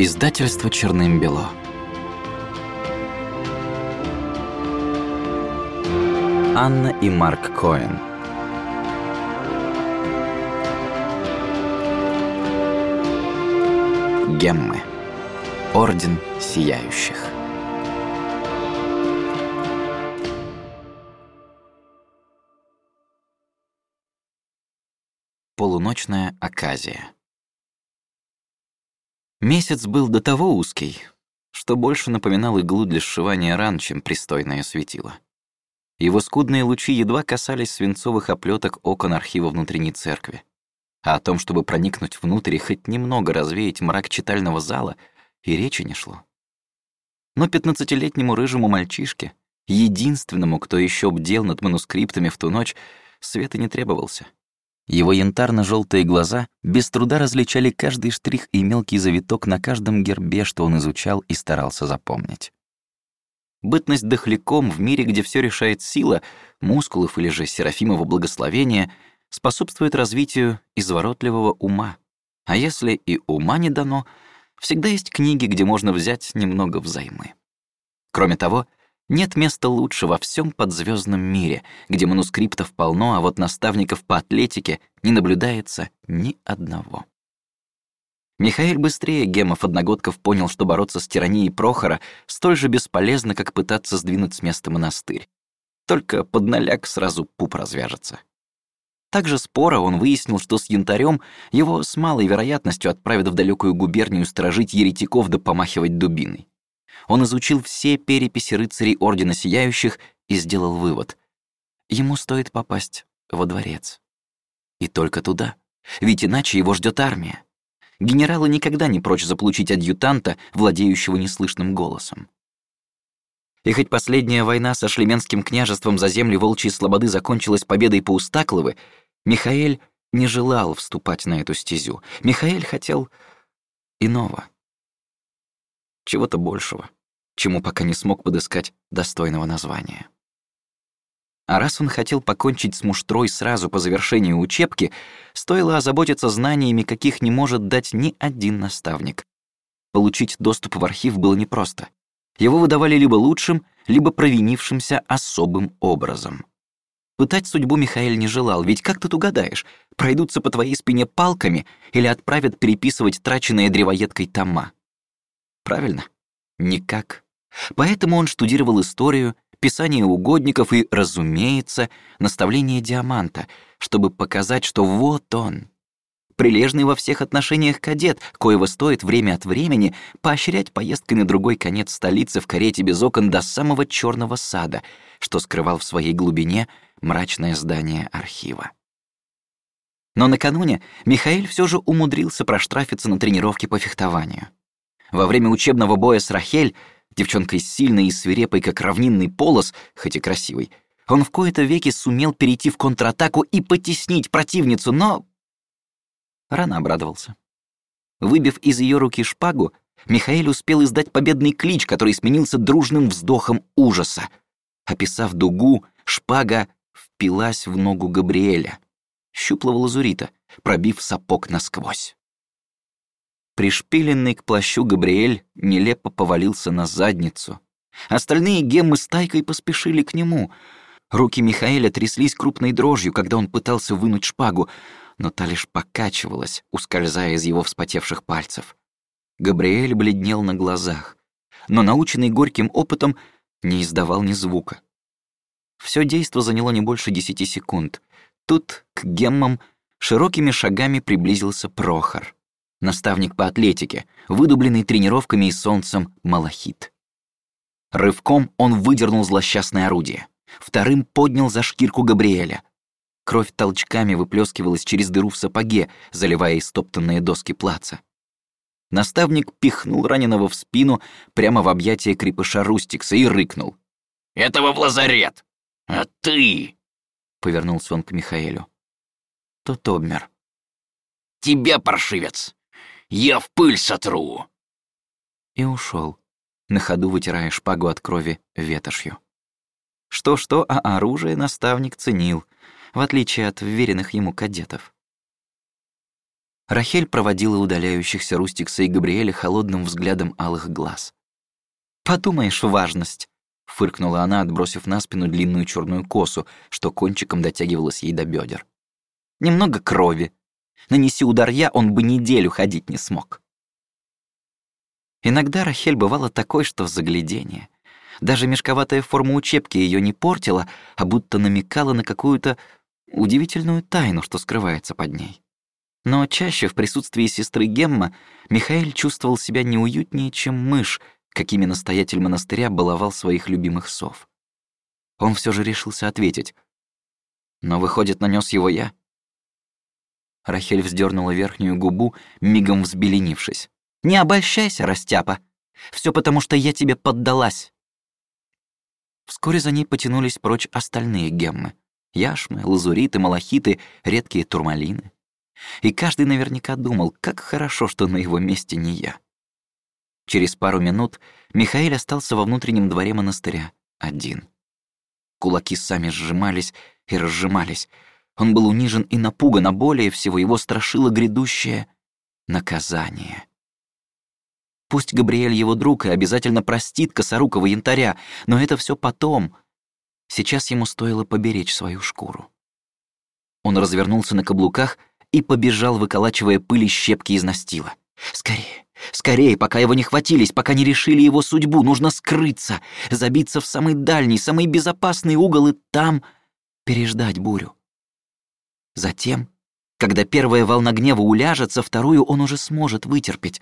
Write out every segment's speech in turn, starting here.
Издательство «Черным-бело». Анна и Марк Коэн. Геммы. Орден Сияющих. Полуночная оказия. Месяц был до того узкий, что больше напоминал иглу для сшивания ран, чем пристойное светило. Его скудные лучи едва касались свинцовых оплеток окон архива внутренней церкви. А о том, чтобы проникнуть внутрь и хоть немного развеять мрак читального зала, и речи не шло. Но пятнадцатилетнему рыжему мальчишке, единственному, кто еще бдел над манускриптами в ту ночь, света не требовался — его янтарно желтые глаза без труда различали каждый штрих и мелкий завиток на каждом гербе, что он изучал и старался запомнить. Бытность дохляком в мире, где все решает сила, мускулов или же Серафимово благословения, способствует развитию изворотливого ума. А если и ума не дано, всегда есть книги, где можно взять немного взаймы. Кроме того, нет места лучше во всем подзвездном мире, где манускриптов полно, а вот наставников по атлетике не наблюдается ни одного. Михаил быстрее гемов-одногодков понял, что бороться с тиранией Прохора столь же бесполезно, как пытаться сдвинуть с места монастырь. Только под наляк сразу пуп развяжется. Также спора он выяснил, что с янтарем его с малой вероятностью отправят в далекую губернию сторожить еретиков да помахивать дубиной. Он изучил все переписи рыцарей Ордена Сияющих и сделал вывод. Ему стоит попасть во дворец. И только туда. Ведь иначе его ждет армия. Генералы никогда не прочь заполучить адъютанта, владеющего неслышным голосом. И хоть последняя война со шлеменским княжеством за земли Волчьей Слободы закончилась победой по Устакловы, Михаэль не желал вступать на эту стезю. Михаэль хотел иного. Чего-то большего чему пока не смог подыскать достойного названия. А раз он хотел покончить с муштрой сразу по завершению учебки, стоило озаботиться знаниями, каких не может дать ни один наставник. Получить доступ в архив было непросто. Его выдавали либо лучшим, либо провинившимся особым образом. Пытать судьбу Михаил не желал, ведь как тут угадаешь, пройдутся по твоей спине палками или отправят переписывать траченные древоедкой тома? Правильно? Никак Поэтому он штудировал историю, писание угодников и, разумеется, наставление Диаманта, чтобы показать, что вот он, прилежный во всех отношениях кадет, коего стоит время от времени поощрять поездкой на другой конец столицы в карете без окон до самого черного сада, что скрывал в своей глубине мрачное здание архива. Но накануне Михаил все же умудрился проштрафиться на тренировке по фехтованию. Во время учебного боя с Рахель девчонкой сильной и свирепой, как равнинный полос, хоть и красивой, он в кои-то веки сумел перейти в контратаку и потеснить противницу, но... Рано обрадовался. Выбив из ее руки шпагу, Михаил успел издать победный клич, который сменился дружным вздохом ужаса. Описав дугу, шпага впилась в ногу Габриэля, щуплого лазурита, пробив сапог насквозь. Пришпиленный к плащу Габриэль нелепо повалился на задницу. Остальные геммы с тайкой поспешили к нему. Руки Михаэля тряслись крупной дрожью, когда он пытался вынуть шпагу, но та лишь покачивалась, ускользая из его вспотевших пальцев. Габриэль бледнел на глазах, но, наученный горьким опытом, не издавал ни звука. Все действо заняло не больше десяти секунд. Тут к геммам широкими шагами приблизился Прохор наставник по атлетике, выдубленный тренировками и солнцем малахит. Рывком он выдернул злосчастное орудие. Вторым поднял за шкирку Габриэля. Кровь толчками выплескивалась через дыру в сапоге, заливая истоптанные доски плаца. Наставник пихнул раненого в спину прямо в объятия крепыша Рустикса и рыкнул. «Этого в лазарет! А ты...» — повернулся он к Михаэлю. Тот обмер. «Тебя, паршивец! Я в пыль сотру!» И ушел, на ходу вытирая шпагу от крови ветошью. Что-что, а оружие наставник ценил, в отличие от вверенных ему кадетов. Рахель проводила удаляющихся Рустикса и Габриэля холодным взглядом алых глаз. «Подумаешь, важность!» — фыркнула она, отбросив на спину длинную черную косу, что кончиком дотягивалась ей до бедер. «Немного крови. Нанеси удар я, он бы неделю ходить не смог». Иногда Рахель бывала такой, что заглядение. Даже мешковатая форма учебки ее не портила, а будто намекала на какую-то удивительную тайну, что скрывается под ней. Но чаще в присутствии сестры Гемма Михаил чувствовал себя неуютнее, чем мышь, какими настоятель монастыря баловал своих любимых сов. Он все же решился ответить. «Но, выходит, нанес его я?» Рахель вздернула верхнюю губу, мигом взбеленившись. «Не обольщайся, растяпа! Все потому, что я тебе поддалась!» Вскоре за ней потянулись прочь остальные геммы. Яшмы, лазуриты, малахиты, редкие турмалины. И каждый наверняка думал, как хорошо, что на его месте не я. Через пару минут Михаил остался во внутреннем дворе монастыря, один. Кулаки сами сжимались и разжимались. Он был унижен и напуган, а более всего его страшило грядущее наказание. Пусть Габриэль его друг и обязательно простит косорукого янтаря, но это все потом. Сейчас ему стоило поберечь свою шкуру. Он развернулся на каблуках и побежал, выколачивая пыль и щепки из настила. «Скорее, скорее, пока его не хватились, пока не решили его судьбу, нужно скрыться, забиться в самый дальний, самый безопасный угол и там переждать бурю. Затем, когда первая волна гнева уляжется, вторую он уже сможет вытерпеть.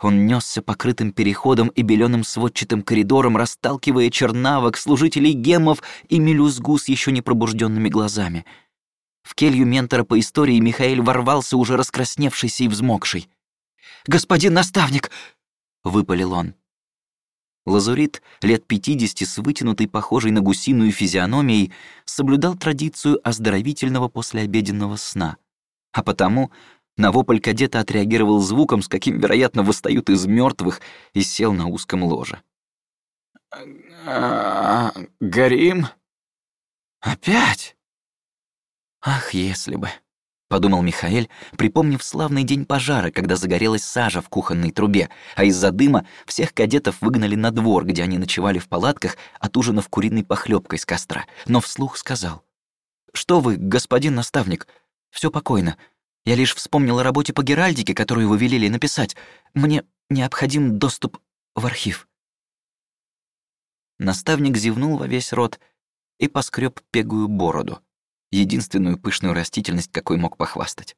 Он несся покрытым переходом и беленым сводчатым коридором, расталкивая чернавок, служителей гемов и мелюзгу с еще не пробужденными глазами — в келью ментора по истории Михаил ворвался уже раскрасневшийся и взмокший. «Господин наставник!» — выпалил он. Лазурит, лет пятидесяти с вытянутой, похожей на гусиную физиономией, соблюдал традицию оздоровительного послеобеденного сна. А потому на вопль кадета отреагировал звуком, с каким, вероятно, восстают из мертвых, и сел на узком ложе. «А, «Горим? Опять?» «Ах, если бы!» — подумал Михаэль, припомнив славный день пожара, когда загорелась сажа в кухонной трубе, а из-за дыма всех кадетов выгнали на двор, где они ночевали в палатках, отужинав куриной похлебкой с костра, но вслух сказал. «Что вы, господин наставник? Все покойно. Я лишь вспомнил о работе по Геральдике, которую вы велели написать. Мне необходим доступ в архив». Наставник зевнул во весь рот и поскреб пегую бороду единственную пышную растительность, какой мог похвастать.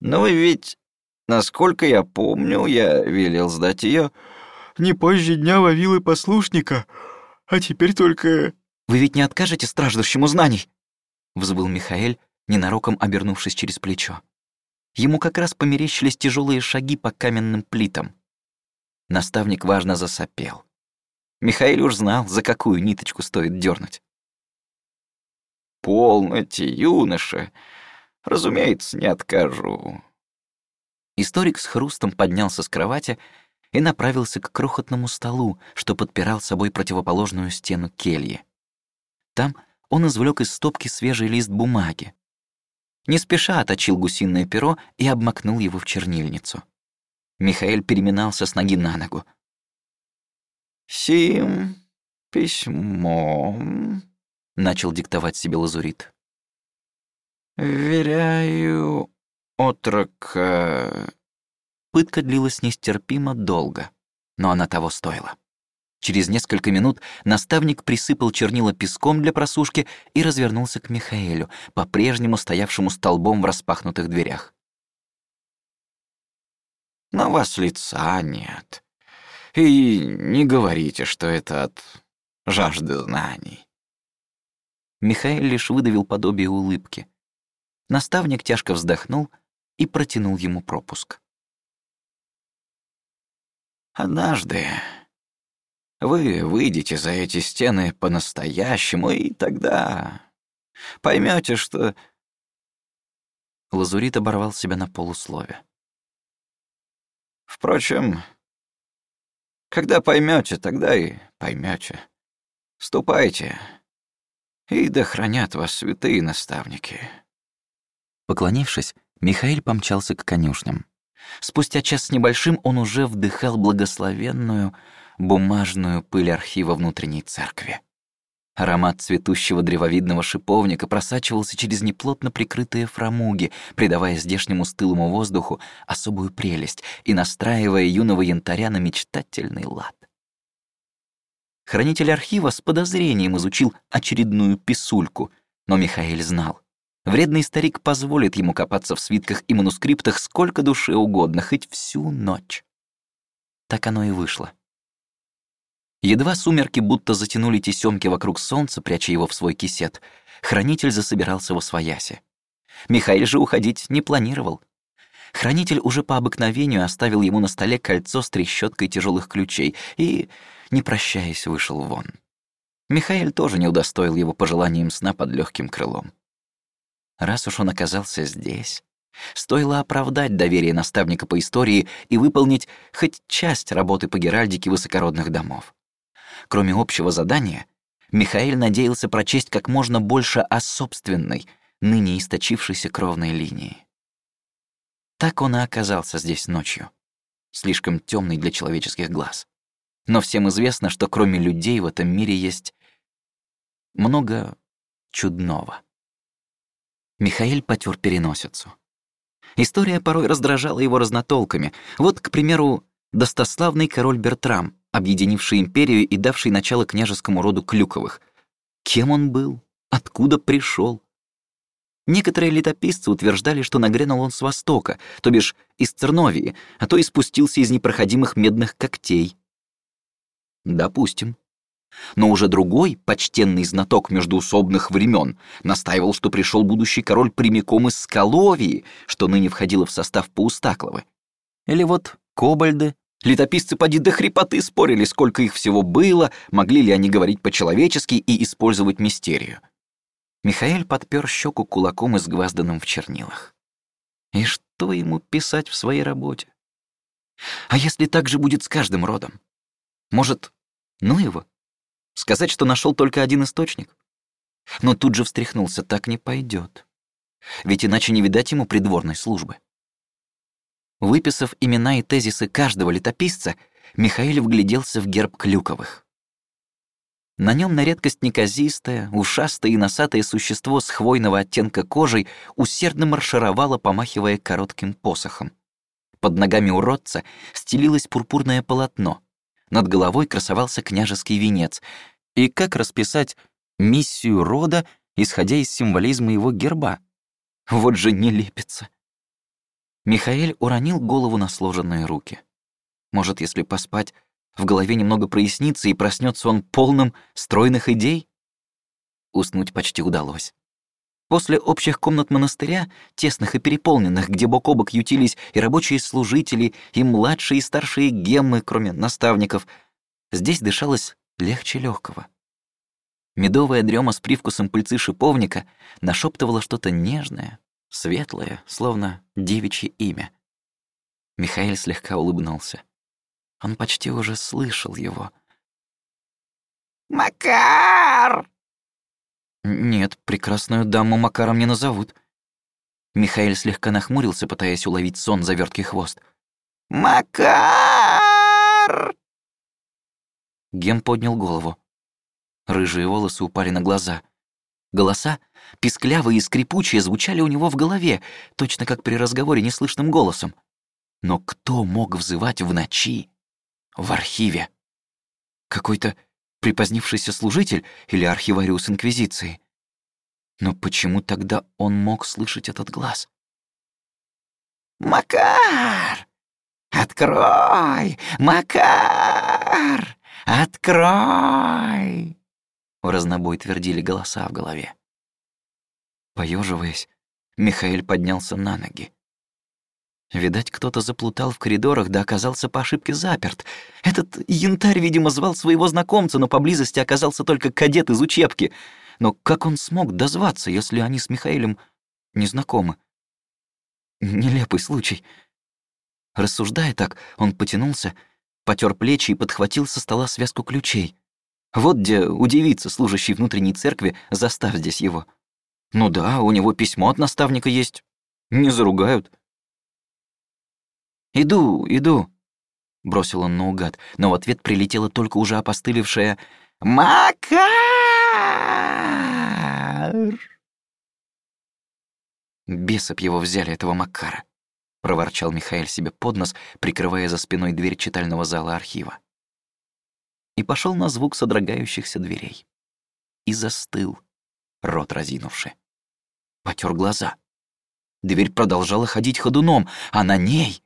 «Но ведь, насколько я помню, я велел сдать ее не позже дня Вавилы послушника, а теперь только...» «Вы ведь не откажете страждущему знаний?» — взвыл Михаэль, ненароком обернувшись через плечо. Ему как раз померещились тяжелые шаги по каменным плитам. Наставник важно засопел. Михаил уж знал, за какую ниточку стоит дернуть. «Полноте, юноша. Разумеется, не откажу». Историк с хрустом поднялся с кровати и направился к крохотному столу, что подпирал собой противоположную стену кельи. Там он извлек из стопки свежий лист бумаги. Не спеша оточил гусиное перо и обмакнул его в чернильницу. Михаил переминался с ноги на ногу. «Сим письмом начал диктовать себе лазурит. «Веряю, отрока...» Пытка длилась нестерпимо долго, но она того стоила. Через несколько минут наставник присыпал чернила песком для просушки и развернулся к Михаэлю, по-прежнему стоявшему столбом в распахнутых дверях. «На вас лица нет. И не говорите, что это от жажды знаний. Михаил лишь выдавил подобие улыбки. Наставник тяжко вздохнул и протянул ему пропуск. «Однажды вы выйдете за эти стены по-настоящему, и тогда поймете, что...» Лазурит оборвал себя на полуслове. «Впрочем, когда поймете, тогда и поймете. Ступайте, и да хранят вас святые наставники». Поклонившись, Михаил помчался к конюшням. Спустя час с небольшим он уже вдыхал благословенную бумажную пыль архива внутренней церкви. Аромат цветущего древовидного шиповника просачивался через неплотно прикрытые фрамуги, придавая здешнему стылому воздуху особую прелесть и настраивая юного янтаря на мечтательный лад. Хранитель архива с подозрением изучил очередную писульку, но Михаил знал. Вредный старик позволит ему копаться в свитках и манускриптах сколько душе угодно, хоть всю ночь. Так оно и вышло. Едва сумерки будто затянули тесемки вокруг солнца, пряча его в свой кисет, хранитель засобирался во свояси. Михаил же уходить не планировал. Хранитель уже по обыкновению оставил ему на столе кольцо с трещоткой тяжелых ключей и, не прощаясь, вышел вон. Михаил тоже не удостоил его пожеланием сна под легким крылом. Раз уж он оказался здесь, стоило оправдать доверие наставника по истории и выполнить хоть часть работы по геральдике высокородных домов. Кроме общего задания, Михаил надеялся прочесть как можно больше о собственной, ныне источившейся кровной линии. Так он и оказался здесь ночью, слишком темный для человеческих глаз. Но всем известно, что кроме людей в этом мире есть много чудного. Михаил потер переносицу. История порой раздражала его разнотолками. Вот, к примеру, достославный король Бертрам, объединивший империю и давший начало княжескому роду Клюковых. Кем он был? Откуда пришел? Некоторые летописцы утверждали, что нагрянул он с востока, то бишь из Церновии, а то и спустился из непроходимых медных когтей. Допустим. Но уже другой, почтенный знаток междуусобных времен, настаивал, что пришел будущий король прямиком из Скаловии, что ныне входило в состав Паустакловы. Или вот Кобальды, Летописцы поди до хрипоты спорили, сколько их всего было, могли ли они говорить по-человечески и использовать мистерию. Михаил подпер щеку кулаком, изгвазданным в чернилах. И что ему писать в своей работе? А если так же будет с каждым родом? Может, ну его? Сказать, что нашел только один источник? Но тут же встряхнулся, так не пойдет. Ведь иначе не видать ему придворной службы. Выписав имена и тезисы каждого летописца, Михаил вгляделся в герб Клюковых. На нем на редкость неказистое, ушастое и носатое существо с хвойного оттенка кожей усердно маршировало, помахивая коротким посохом. Под ногами уродца стелилось пурпурное полотно. Над головой красовался княжеский венец. И как расписать миссию рода, исходя из символизма его герба? Вот же не лепится. Михаил уронил голову на сложенные руки. Может, если поспать, в голове немного прояснится и проснется он полным стройных идей? Уснуть почти удалось. После общих комнат монастыря, тесных и переполненных, где бок о бок ютились и рабочие служители, и младшие и старшие геммы, кроме наставников, здесь дышалось легче легкого. Медовая дрема с привкусом пыльцы шиповника нашептывала что-то нежное, Светлое, словно девичье имя. Михаил слегка улыбнулся. Он почти уже слышал его. «Макар!» «Нет, прекрасную даму Макаром не назовут». Михаил слегка нахмурился, пытаясь уловить сон за верткий хвост. «Макар!» Гем поднял голову. Рыжие волосы упали на глаза. Голоса, писклявые и скрипучие, звучали у него в голове, точно как при разговоре неслышным голосом. Но кто мог взывать в ночи? В архиве? Какой-то припозднившийся служитель или архивариус Инквизиции? Но почему тогда он мог слышать этот глаз? «Макар! Открой! Макар! Открой!» В разнобой твердили голоса в голове. Поеживаясь, Михаил поднялся на ноги. Видать, кто-то заплутал в коридорах, да оказался по ошибке заперт. Этот янтарь, видимо, звал своего знакомца, но поблизости оказался только кадет из учебки. Но как он смог дозваться, если они с Михаилом не знакомы? Нелепый случай. Рассуждая так, он потянулся, потер плечи и подхватил со стола связку ключей. Вот где удивится служащий внутренней церкви, заставь здесь его. Ну да, у него письмо от наставника есть. Не заругают. «Иду, иду», — бросил он наугад, но в ответ прилетела только уже опостылевшая «Макар!» Бесов его взяли, этого Макара. — проворчал Михаил себе под нос, прикрывая за спиной дверь читального зала архива. И пошел на звук содрогающихся дверей. И застыл, рот разинувши. Потер глаза. Дверь продолжала ходить ходуном, а на ней...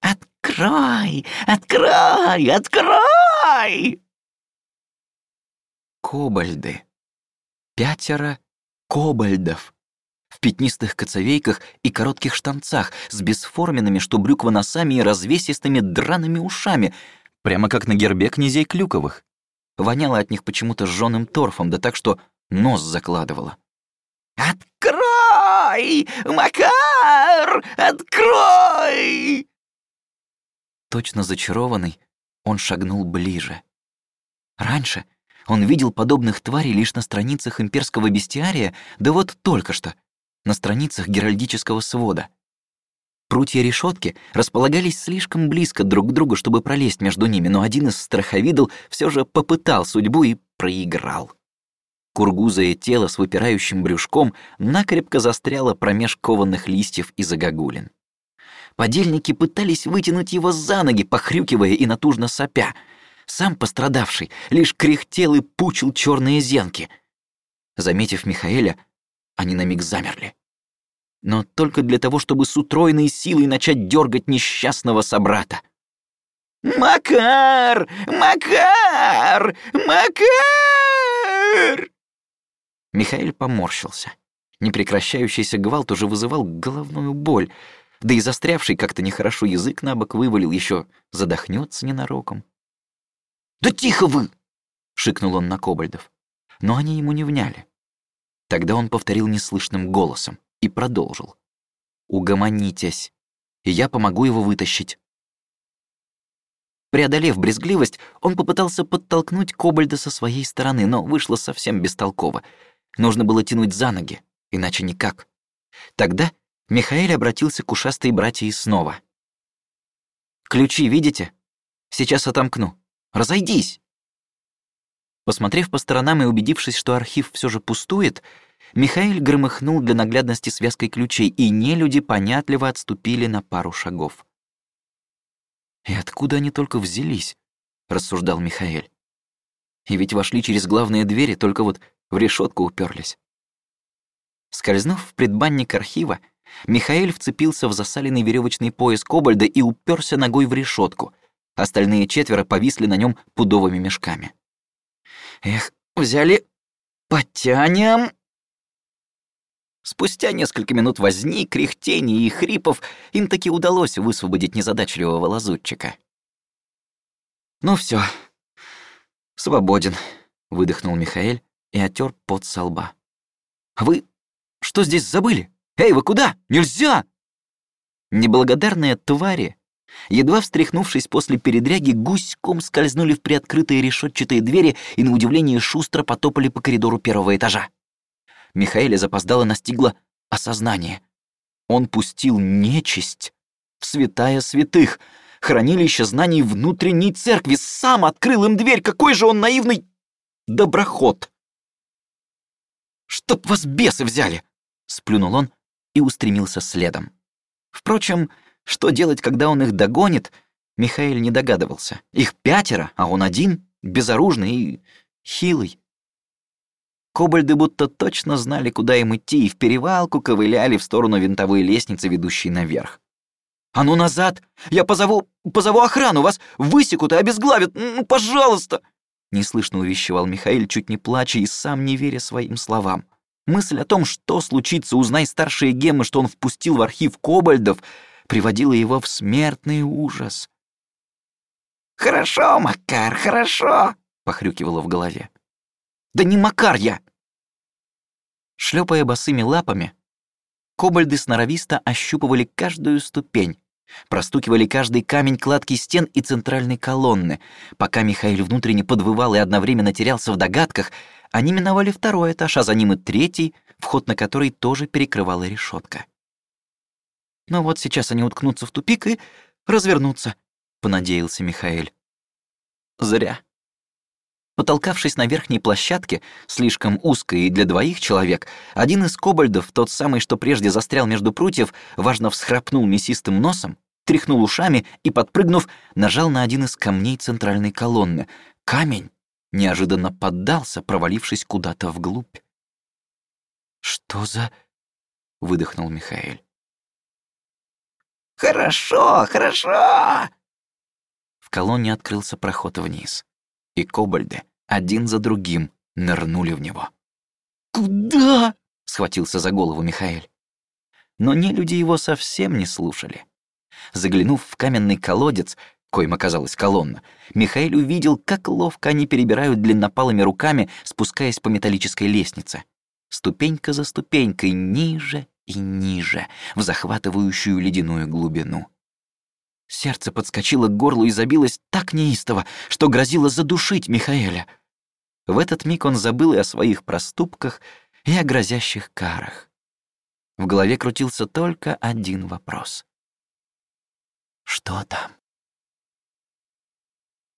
«Открой! Открой! Открой!» Кобальды. Пятеро кобальдов в пятнистых коцовейках и коротких штанцах, с бесформенными, что брюква носами и развесистыми драными ушами, прямо как на гербе князей Клюковых. Воняло от них почему-то сжёным торфом, да так, что нос закладывало. «Открой! Макар! Открой!» Точно зачарованный, он шагнул ближе. Раньше он видел подобных тварей лишь на страницах имперского бестиария, да вот только что — на страницах геральдического свода. Прутья решетки располагались слишком близко друг к другу, чтобы пролезть между ними, но один из страховидл все же попытал судьбу и проиграл. Кургузое тело с выпирающим брюшком накрепко застряло промеж кованых листьев и загогулин. Подельники пытались вытянуть его за ноги, похрюкивая и натужно сопя. Сам пострадавший лишь кряхтел и пучил черные зенки. Заметив Михаэля, они на миг замерли. Но только для того, чтобы с утроенной силой начать дергать несчастного собрата. «Макар! Макар! Макар!» Михаил поморщился. Непрекращающийся гвалт уже вызывал головную боль, да и застрявший как-то нехорошо язык на бок вывалил, еще задохнется ненароком. «Да тихо вы!» — шикнул он на кобальдов. Но они ему не вняли. Тогда он повторил неслышным голосом и продолжил. «Угомонитесь, и я помогу его вытащить». Преодолев брезгливость, он попытался подтолкнуть Кобальда со своей стороны, но вышло совсем бестолково. Нужно было тянуть за ноги, иначе никак. Тогда Михаил обратился к ушастой братье снова. «Ключи видите? Сейчас отомкну. Разойдись!» Посмотрев по сторонам и убедившись, что архив все же пустует, Михаил громыхнул для наглядности связкой ключей, и нелюди понятливо отступили на пару шагов. «И откуда они только взялись?» — рассуждал Михаил. «И ведь вошли через главные двери, только вот в решетку уперлись. Скользнув в предбанник архива, Михаил вцепился в засаленный веревочный пояс кобальда и уперся ногой в решетку. Остальные четверо повисли на нем пудовыми мешками. Эх, взяли, потянем. Спустя несколько минут возни, кряхтений и хрипов им таки удалось высвободить незадачливого лазутчика. «Ну все, свободен», — выдохнул Михаэль и отер пот со лба. «А вы что здесь забыли? Эй, вы куда? Нельзя!» Неблагодарные твари Едва встряхнувшись после передряги, гуськом скользнули в приоткрытые решетчатые двери и, на удивление, шустро потопали по коридору первого этажа. Михаэля запоздало настигло осознание. Он пустил нечисть в святая святых, хранилище знаний внутренней церкви, сам открыл им дверь. Какой же он наивный доброход! «Чтоб вас бесы взяли!» — сплюнул он и устремился следом. Впрочем, что делать, когда он их догонит, Михаил не догадывался. Их пятеро, а он один, безоружный и хилый. Кобальды будто точно знали, куда им идти, и в перевалку ковыляли в сторону винтовой лестницы, ведущей наверх. «А ну назад! Я позову... позову охрану! Вас высекут и обезглавят! Ну, пожалуйста!» Неслышно увещевал Михаил, чуть не плача и сам не веря своим словам. Мысль о том, что случится, узнай старшие гемы, что он впустил в архив кобальдов, приводило его в смертный ужас. «Хорошо, Макар, хорошо!» — похрюкивало в голове. «Да не Макар я!» Шлепая босыми лапами, кобальды сноровисто ощупывали каждую ступень, простукивали каждый камень кладки стен и центральной колонны. Пока Михаил внутренне подвывал и одновременно терялся в догадках, они миновали второй этаж, а за ним и третий, вход на который тоже перекрывала решетка. Но вот сейчас они уткнутся в тупик и развернутся, понадеялся Михаэль. Зря. Потолкавшись на верхней площадке, слишком узкой для двоих человек, один из кобальдов, тот самый, что прежде застрял между прутьев, важно всхрапнул мясистым носом, тряхнул ушами и, подпрыгнув, нажал на один из камней центральной колонны. Камень неожиданно поддался, провалившись куда-то вглубь. «Что за...» — выдохнул Михаэль. «Хорошо, хорошо!» В колонне открылся проход вниз, и кобальды один за другим нырнули в него. «Куда?» — схватился за голову Михаэль. Но не люди его совсем не слушали. Заглянув в каменный колодец, коим оказалась колонна, Михаил увидел, как ловко они перебирают длиннопалыми руками, спускаясь по металлической лестнице. Ступенька за ступенькой, ниже и ниже, в захватывающую ледяную глубину. Сердце подскочило к горлу и забилось так неистово, что грозило задушить Михаэля. В этот миг он забыл и о своих проступках, и о грозящих карах. В голове крутился только один вопрос. Что там?